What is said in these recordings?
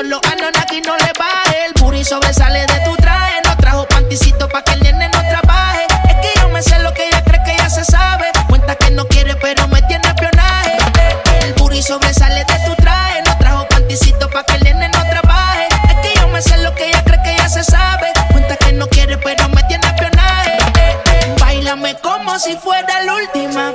Llegaron los Anonaki, no le baje. El booty sobresale de tu traje, no trajo panticito pa' que el nene no trabaje. Es que yo me sé lo que ella cree que ya se sabe. Cuenta que no quiere pero me tiene espionaje. El booty sobresale de tu traje. No trajo panticito pa' que el nene no trabaje. Es que yo me sé lo que ella cree que ya se sabe. Cuenta que no quiere, pero me tiene espionaje. Bailame como si fuera la última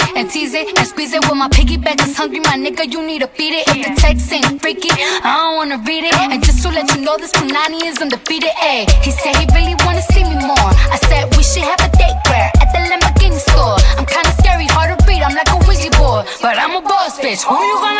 It and tease it and squeeze it. When my piggyback is hungry, my nigga, you need to feed it. If the text ain't freaky, I don't wanna read it. And just to let you know, this Punani is undefeated. Ayy, he said he really wanna see me more. I said we should have a date where at the Lamborghini store. I'm kinda scary, hard to read. I'm like a Ouija board, but I'm a boss bitch. Who you gonna